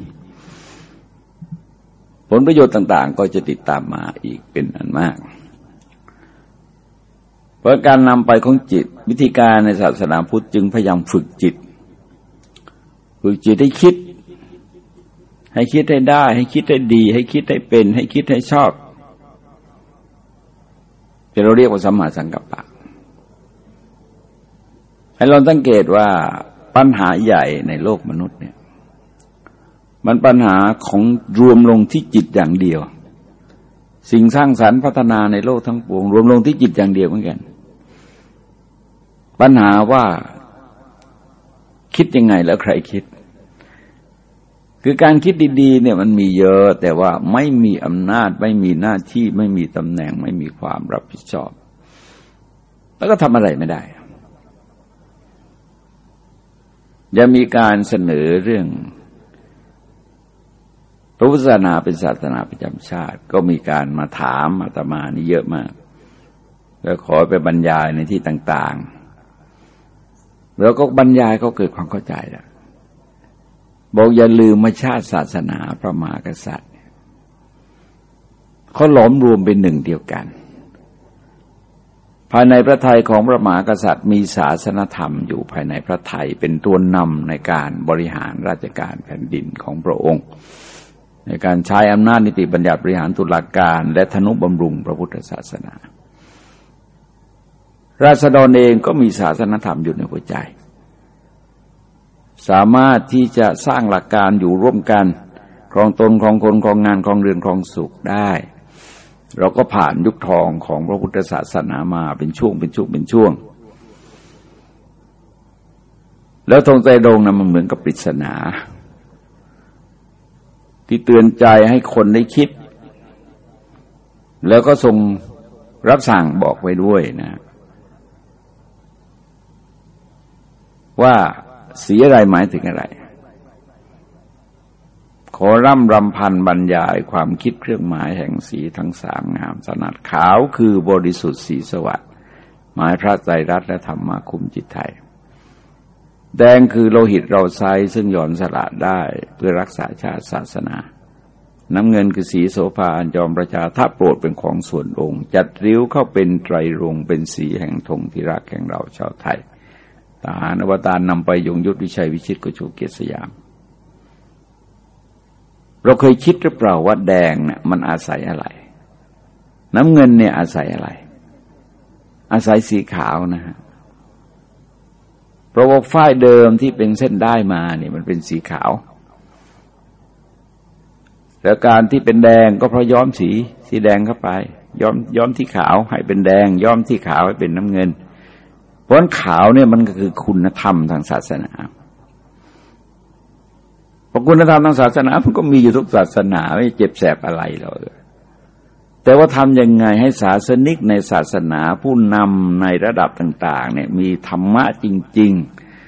ผลประโยชน์ต่าง ๆ ก็จะติดตามมาอีกเป็นอันมาก พราะการนำไปของจิตวิธีการในศาสนาพุทธจึงพยายามฝึกจิต ฝึกจิตให้คิด ให้คิดให้ได้ ให้คิดให้ดี ให้คิดให้เป็น ให้คิดให้ชอบที่เราเรียกว่าสัมมาสังกัปปะให้เราสังเกตว่าปัญหาใหญ่ในโลกมนุษย์เนี่ย มันปัญหาของรวมลงที่จิตอย่างเดียว สิ่งสร้างสรรค์พัฒนาในโลกทั้งปวง รวมลงที่จิตอย่างเดียวเหมือนกัน ปัญหาว่าคิดยังไงแล้วใครคิด คือการคิดดีๆเนี่ยมันมีเยอะ แต่ว่าไม่มีอำนาจ ไม่มีหน้าที่ ไม่มีตำแหน่ง ไม่มีความรับผิดชอบ แล้วก็ทำอะไรไม่ได้ จะมีการเสนอเรื่องพระพุทธศาสนาเป็นศาสนาประจำชาติ ก็มีการมาถามอาตมานี่เยอะมาก แล้วขอไปบรรยายในที่ต่าง ๆ เราก็บรรยายเขาเกิดความเข้าใจแล้วบอกอย่าลืมมาชาติศาสนาพระมหากษัตริย์เขาหลอมรวมเป็นหนึ่งเดียวกัน ภายในพระไทยของพระมหากษัตริย์ มีศาสนธรรมอยู่ภายในพระไทยเป็นตัวนำในการบริหารราชการแผ่นดินของพระองค์ ในการใช้อำนาจนิติบัญญัติบริหารตุลาการ และธนุบำรุงพระพุทธศาสนา ราษฎรเองก็มีศาสนธรรมอยู่ในหัวใจ สามารถที่จะสร้างหลักการอยู่ร่วมกันครองตนครองคนครองงานครองเรือนครองสุขได้ เราก็ผ่านยุคทองของพระพุทธศาสนามาเป็นช่วงเป็นช่วงเป็นช่วง แล้วธงใจดงนะมันเหมือนกับปริศนา ที่เตือนใจให้คนได้คิด แล้วก็ทรงรับสั่งบอกไว้ด้วยนะ ว่าสีอะไรหมายถึงอะไร ขอร่ำรำพันบรรยายความคิดเครื่องหมายแห่งสีทั้งสามงามสนัดขาวคือบริสุทธิ์สีสวัสดิ์หมายพระใจรัตและธรรมาคุมจิตไทย แดงคือโลหิตเราไซซึ่งหย่อนสละได้เพื่อรักษาชาติศาสนาน้ำเงินคือสีโสภาอันจอมประชาถ้าโปรดเป็นของส่วนองค์ จัดริ้วเข้าเป็นไตรรงเป็นสีแห่งธงที่รักแห่งเราชาวไทย ทหารอวตารนำไปยงยุทธวิชัยวิชิตกชูเกียรติสยาม เราเคยคิดหรือเปล่าว่าแดงเนี่ยมันอาศัยอะไร น้ำเงินเนี่ยอาศัยอะไร อาศัยสีขาวนะฮะเพราะว่าฝ้ายเดิมที่เป็นเส้นได้มาเนี่ยมันเป็นสีขาวแล้วการที่เป็นแดงก็เพราะย้อมสี สีแดงเข้าไป ย้อมย้อมที่ขาวให้เป็นแดง ย้อมที่ขาวให้เป็นน้ำเงิน เพราะขาวเนี่ยมันก็คือคุณธรรมทางศาสนาพราะคุณธรรมทางศาสนามันก็มีอยู่ทุกศาสนาไม่เจ็บแสบอะไรหรอกแต่ว่าทำยังไงให้ศาสนิกในศาสนาผู้นำในระดับต่าง ๆ เนี่ยมีธรรมะจริง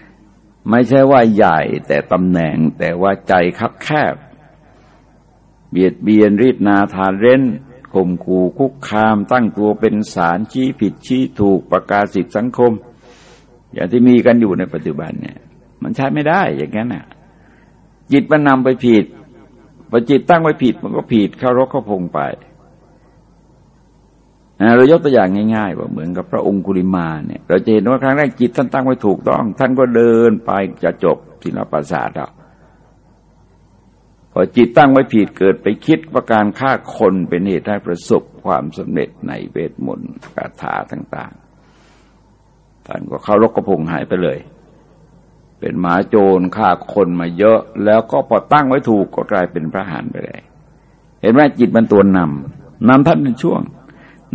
ๆ ไม่ใช่ว่าใหญ่แต่ตำแหน่งแต่ว่าใจคับแคบ เบียดเบียนรีดนาทานเร้นข่มขู่คุกคาม ตั้งตัวเป็นสารชี้ผิดชี้ถูกประกาศสิทธิสังคม อย่างที่มีกันอยู่ในปัจจุบันเนี่ย มันใช้ไม่ได้อย่างนั้นน่ะ จิตมันนำไปผิดพอจิตตั้งไว้ผิดมันก็ผิดเข้ารกเข้าพงไปเรายกตัวอย่างง่ายๆว่าเหมือนกับพระองคุลิมาเนี่ย เราจะเห็นว่าครั้งแรกจิตท่านตั้งไว้ถูกต้อง ท่านก็เดินไปจะจบศิลปศาสตร์แล้วพอจิตตั้งไว้ผิดเกิดไปคิดว่าการฆ่าคนเป็นเหตุให้ประสบความสำเร็จในเวทมนต์คาถาต่างๆ ท่านก็เข้ารกกระพงหายไปเลย เป็นหมาโจรฆ่าคนมาเยอะ แล้วก็พอตั้งไว้ถูกก็กลายเป็นพระหานไปเลย เห็นไหมจิตมันตัวนำนำท่านเป็นช่วง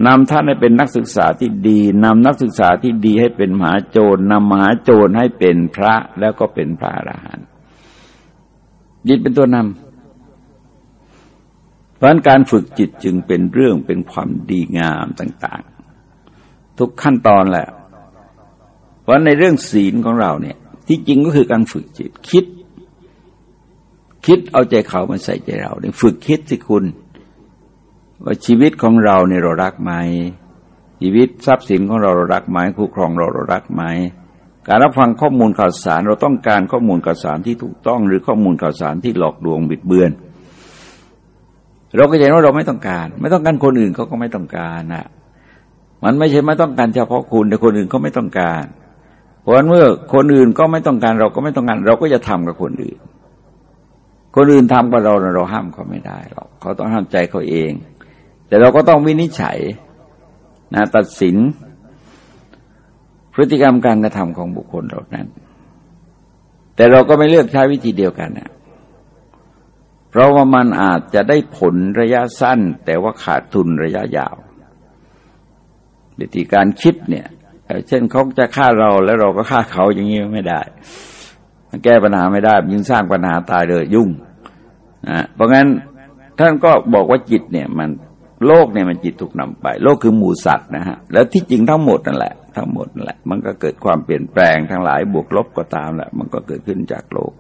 นำท่านให้เป็นนักศึกษาที่ดีนำนักศึกษาที่ดีให้เป็นมหาโจรนำมหาโจรให้เป็นพระแล้วก็เป็นพระอรหันต์จิตเป็นตัวนำพราะการฝึกจิตจึงเป็นเรื่องเป็นความดีงามต่าง ๆ ทุกขั้นตอนแหละ เพราะในเรื่องศีลของเราเนี่ย ที่จริงก็คือการฝึกจิตคิด คิดเอาใจเขามาใส่ใจเราเนี่ยฝึกคิดสิคุณ ว่าชีวิตของเราเนี่ยเรารักไหมชีวิตทรัพย์สินของเราเรารักไหมคู่ครองเราเรารักไหมการรับฟังข้อมูลข่าวสารเราต้องการข้อมูลข่าวสารที่ถูกต้อง หรือข้อมูลข่าวสารที่หลอกลวงบิดเบือน เราก็เห็นว่าเราไม่ต้องการ ไม่ต้องการคนอื่นเขาก็ไม่ต้องการนะมันไม่ใช่ไม่ต้องการเฉพาะคุณแต่คนอื่นเขาไม่ต้องการ เพราะเมื่อคนอื่นก็ไม่ต้องการเราก็ไม่ต้องการ เราก็จะทำกับคนอื่น คนอื่นทำกับเราเราห้ามเขาไม่ได้หรอกเขาต้องห้ามใจเขาเอง แต่เราก็ต้องวินิจฉัยนะตัดสิน พฤติกรรมการกระทำของบุคคลเหล่านั้น แต่เราก็ไม่เลือกใช้วิธีเดียวกันนะเพราะว่ามันอาจจะได้ผลระยะสั้น แต่ว่าขาดทุนระยะยาววิธีการคิดเนี่ย เช่นเขาจะฆ่าเราแล้วเราก็ฆ่าเขาอย่างนี้ไม่ได้ มันแก้ปัญหาไม่ได้ยิ่งสร้างปัญหาตายเลยยุ่งนะเพราะงั้นท่านก็บอกว่าจิตเนี่ยมันโลกเนี่ยมันจิตถูกนำไป โลกคือหมูสัตว์นะฮะแล้วที่จริงทั้งหมดนั่นแหละทั้งหมดนั่นแหละ มันก็เกิดความเปลี่ยนแปลงทั้งหลายบวกลบก็ตามแหละ มันก็เกิดขึ้นจากโลก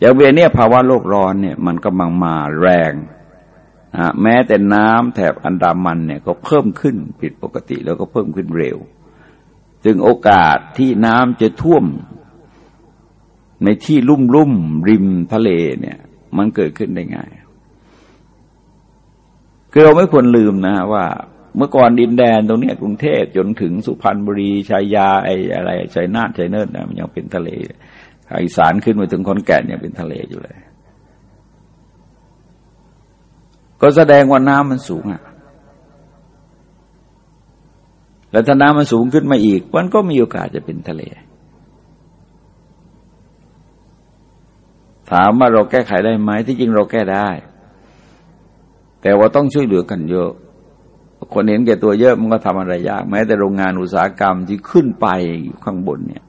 อย่างเวลนี้ภาวะโลกร้อนเนี่ยมันกำลังมาแรงนะแม้แต่น้ำแถบอันดามันเนี่ยก็เพิ่มขึ้นผิดปกติแล้วก็เพิ่มขึ้นเร็ว จึงโอกาสที่น้ำจะท่วม ในที่ลุ่มลุ่มริมทะเลเนี่ย มันเกิดขึ้นได้ง่ายคือเราไม่ควรลืมนะว่า เมื่อก่อนดินแดนตรงนี้กรุงเทพจนถึงสุพรรณบุรีชัยาไอ้อะไรชัยนาทชัยเนิร์นะมันยังเป็นทะเลอีสานขึ้นมาถึงคนแก่เนี่ยเป็นทะเลอยู่เลย ก็แสดงว่าน้ำมันสูงอะ แล้วถ้าน้ำมันสูงขึ้นมาอีก มันก็มีโอกาสจะเป็นทะเล ถามว่าเราแก้ไขได้ไหมที่จริงเราแก้ได้ แต่ว่าต้องช่วยเหลือกันเยอะ คนเห็นแก่ตัวเยอะมันก็ทำอะไรยาก แม้แต่โรงงานอุตสาหกรรมที่ขึ้นไปอยู่ข้างบนเนี่ย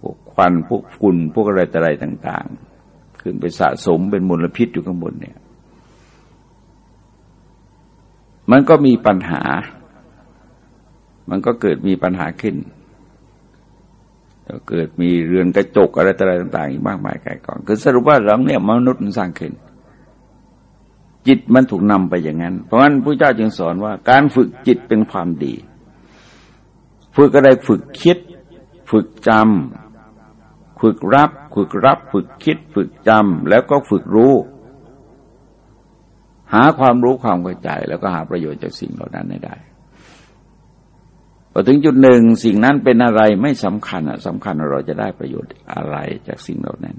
พวกควันพวกฝุ่นพวกอะไรต่อะไรต่าง ๆ ขึ้นไปสะสมเป็นมลพิษอยู่ข้างบนเนี่ย มันก็มีปัญหา มันก็เกิดมีปัญหาขึ้นเกิดมีเรือนกระจกอะไรอะไรต่างๆอีกมากมายไกลก่อนคือสรุปว่าหลังเนี่ยมนุษย์มันสร้างขึ้น จิตมันถูกนำไปอย่างนั้น เพราะฉะนั้นพระเจ้าจึงสอนว่า การฝึกจิตเป็นความดี ฝึกอะไรฝึกคิด ฝึกจำฝึกรับ ฝึกรับ ฝึกคิด ฝึกจำแล้วก็ฝึกรู้ หาความรู้ความเข้าใจ แล้วก็หาประโยชน์จากสิ่งเหล่านั้นได้ พอถึงจุดหนึ่งสิ่งนั้นเป็นอะไรไม่สำคัญอะสำคัญเราจะได้ประโยชน์อะไรจากสิ่งเหล่านั้น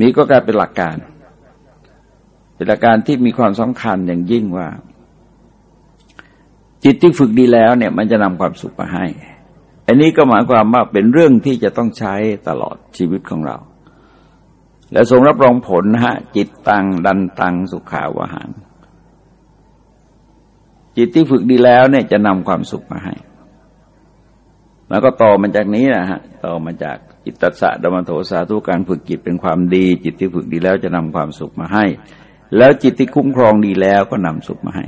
นี้ก็กลายเป็นหลักการ เป็นหลักการที่มีความสำคัญอย่างยิ่งว่า จิตที่ฝึกดีแล้วเนี่ย มันจะนำความสุขมาให้ อันนี้ก็หมายความว่าเป็นเรื่องที่จะต้องใช้ตลอดชีวิตของเรา และทรงรับรองผลนะฮะจิตตังดันตังสุขาวหัง จิตที่ฝึกดีแล้วเนี่ยจะนำความสุขมาให้ แล้วก็ต่อมาจากนี้นะฮะต่อมาจากจิตตสะดมโทสาทุการฝึกจิตเป็นความดี จิตที่ฝึกดีแล้วจะนำความสุขมาให้ แล้วจิตที่คุ้มครองดีแล้วก็นำสุขมาให้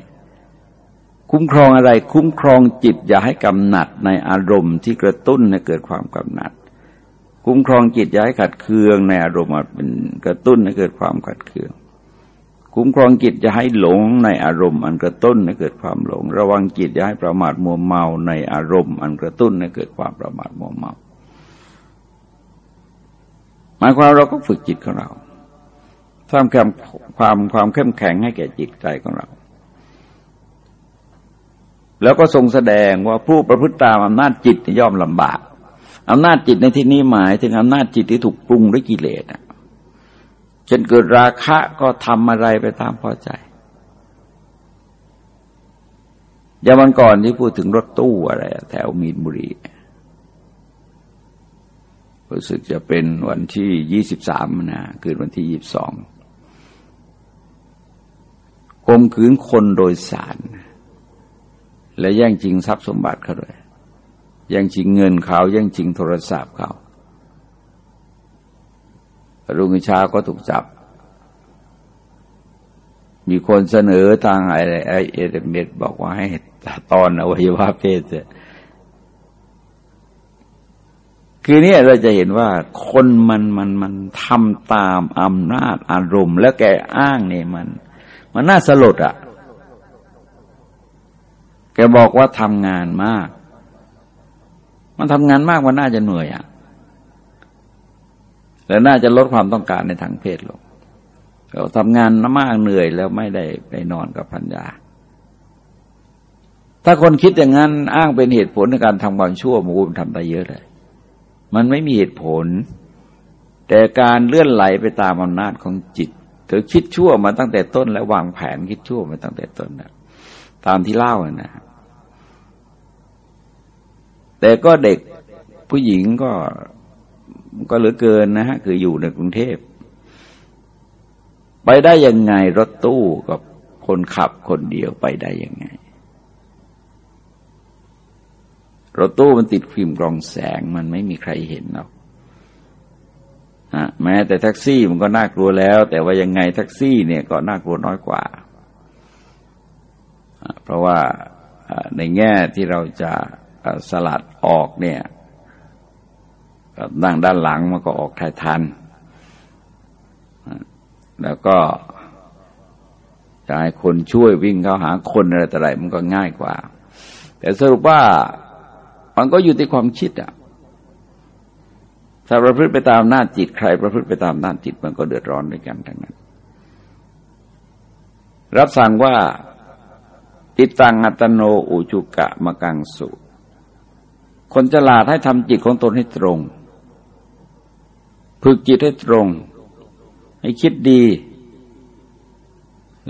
คุ้มครองอะไร คุ้มครองจิตอย่าให้กำหนัดในอารมณ์ที่กระตุ้นให้เกิดความกำหนัด คุ้มครองจิตอย่าให้ขัดเคืองในอารมณ์เป็นกระตุ้นให้เกิดความขัดเคือง คุ้มครองจิตจะให้หลงในอารมณ์อันกระตุ้นให้เกิดความหลง ระวังจิตจะให้ประมาทมัวเมาในอารมณ์อันกระตุ้นให้เกิดความประมาทมัวเมา หมายความเราก็ฝึกจิตของเราสร้างความความความเข้มแข็งให้แก่จิตใจของเรา แล้วก็ทรงแสดงว่าผู้ประพฤติตามอำนาจจิตย่อมลำบากอำนาจจิตในที่นี้หมายถึงอำนาจจิตที่ถูกปรุงด้วยกิเลส จนเกิดราคะก็ทำอะไรไปตามพอใจอย่างวันก่อนที่พูดถึงรถตู้อะไร แถวมีนบุรีรู้สึกจะเป็นวันที่ยี่สิบสามนะคืนวันที่ยี่บสองคมขืนคนโดยสาร และแย่งจริงทรัพย์สมบัติเขาเลยแย่งจริงเงินเขาแย่งจริงโทรศัพท์เขา รุ่งเช้าก็ถูกจับ มีคนเสนอทางไอไอเอเดเมดบอกว่าให้ตอนอวัยวะเพศคือเนี่ยเราจะเห็นว่าคนมันมันมันทำตามอำนาจอารมณ์ แล้วแกอ้างเนี่ยมัน มันน่าสลดอะ่ะ แกบอกว่าทำงานมาก มันทำงานมากมันน่าจะเหนื่อยอะ่ะ แล้วน่าจะลดความต้องการในทางเพศลงเราทำงานมากเหนื่อยแล้วไม่ได้ไปนอนกับพัญญา ถ้าคนคิดอย่างนั้นอ้างเป็นเหตุผลในการทำความชั่วมูมทำได้เยอะเลย มันไม่มีเหตุผล แต่การเลื่อนไหลไปตามอำนาจของจิต เธอคิดชั่วมาตั้งแต่ต้น และวางแผนคิดชั่วมาตั้งแต่ต้นนะตามที่เล่านะแต่ก็เด็กผู้หญิงก็ ก็เหลือเกินนะฮะคืออยู่ในกรุงเทพ ไปได้ยังไงรถตู้กับคนขับคนเดียวไปได้ยังไง รถตู้มันติดฟิล์มกรองแสงมันไม่มีใครเห็นหรอกแม้แต่แท็กซี่มันก็น่ากลัวแล้ว แต่ว่ายังไงแท็กซี่เนี่ยก็น่ากลัวน้อยกว่า เพราะว่าในแง่ที่เราจะสลัดออกเนี่ย นั่งด้านหลังมันก็ออกทายทัน แล้วก็จะให้คนช่วยวิ่งเข้าหาคนอะไรต่ออะไรมันก็ง่ายกว่า แต่สรุปว่ามันก็อยู่ที่ความคิดอะถ้าประพฤติไปตามหน้าจิตใคร ประพฤติไปตามหน้าจิตมันก็เดือดร้อนด้วยกันทั้งนั้น รับสั่งว่าติตังอัตโนอุจุกะมะกังสุ คนฉลาดให้ทำจิตของตนให้ตรง ฝึกจิตให้ตรง ให้คิดดี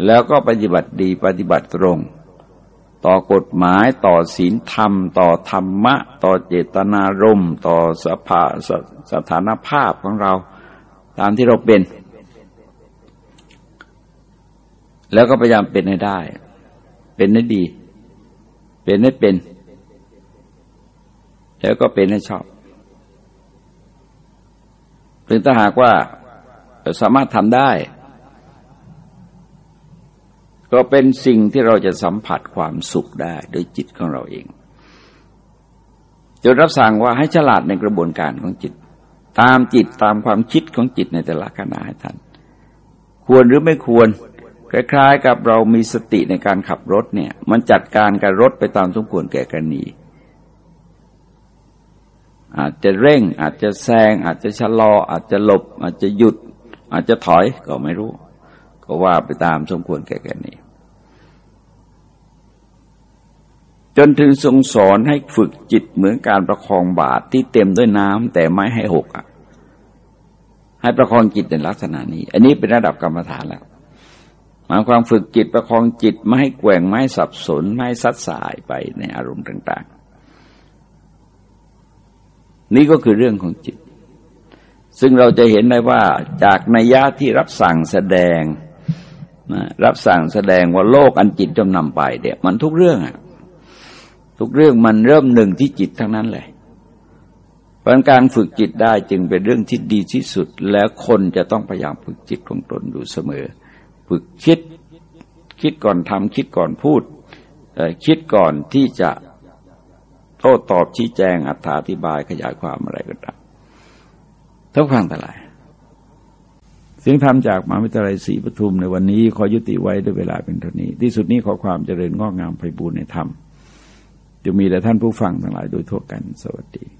แล้วก็ปฏิบัติดีปฏิบัติตรง ต่อกฎหมายต่อศีลธรรม ต่อธรรมะ ต่อเจตนารมณ์ต่อสภาสสถานภาพของเรา ตามที่เราเป็น แล้วก็พยายามเป็นให้ได้ เป็นให้ดี เป็นให้เป็น แล้วก็เป็นให้ชอบ ถึงถ้าหากว่าสามารถทำได้ ก็เป็นสิ่งที่เราจะสัมผัสความสุขได้โดยจิตของเราเองจนรับสั่งว่าให้ฉลาดในกระบวนการของจิต ตามจิตตามความคิดของจิตในแต่ละขณะให้ทันควรหรือไม่ควรคล้ายๆ กับเรามีสติในการขับรถเนี่ย มันจัดการกับรถไปตามสมควรแก่กรณี อาจจะเร่ง อาจจะแซง อาจจะชะลอ อาจจะหลบ อาจจะหยุด อาจจะถอยก็ไม่รู้ ก็ว่าไปตามสมควรแก่แก่นี้ จนถึงทรงสอนให้ฝึกจิตเหมือนการประคองบาตรที่เต็มด้วยน้ำแต่ไม่ให้หกอะให้ประคองจิตในลักษณะนี้ อันนี้เป็นระดับกรรมฐานแล้วหมายความฝึกจิตประคองจิตไม่ให้แกว่งไม่สับสนไม่ซัดสายไปในอารมณ์ต่าง ๆ นี่ก็คือเรื่องของจิต ซึ่งเราจะเห็นได้ว่าจากนัยยะที่รับสั่งแสดงนะรับสั่งแสดงว่าโลกอันจิตจำนำไปเดี๋ยมันทุกเรื่องอะทุกเรื่องมันเริ่มหนึ่งที่จิตทั้งนั้นแหละเพราะการฝึกจิตได้จึงเป็นเรื่องที่ดีที่สุด แล้วคนจะต้องพยายามฝึกจิตของตนอยู่เสมอ ฝึกคิด คิดก่อนทำคิดก่อนพูด คิดก่อนที่จะ โต้ตอบชี้แจงอธิบายขยายความอะไรก็ตามทุกฟังแต่ละเสียงธรรมจากมหาวิทยาลัยศรีปทุมในวันนี้ขอยุติไว้ด้วยเวลาเป็นเท่านี้ ที่สุดนี้ขอความเจริญงอกงามไพบูรณในธรรมจะมีแต่ท่านผู้ฟังทั้งหลายโดยทั่วกันสวัสดี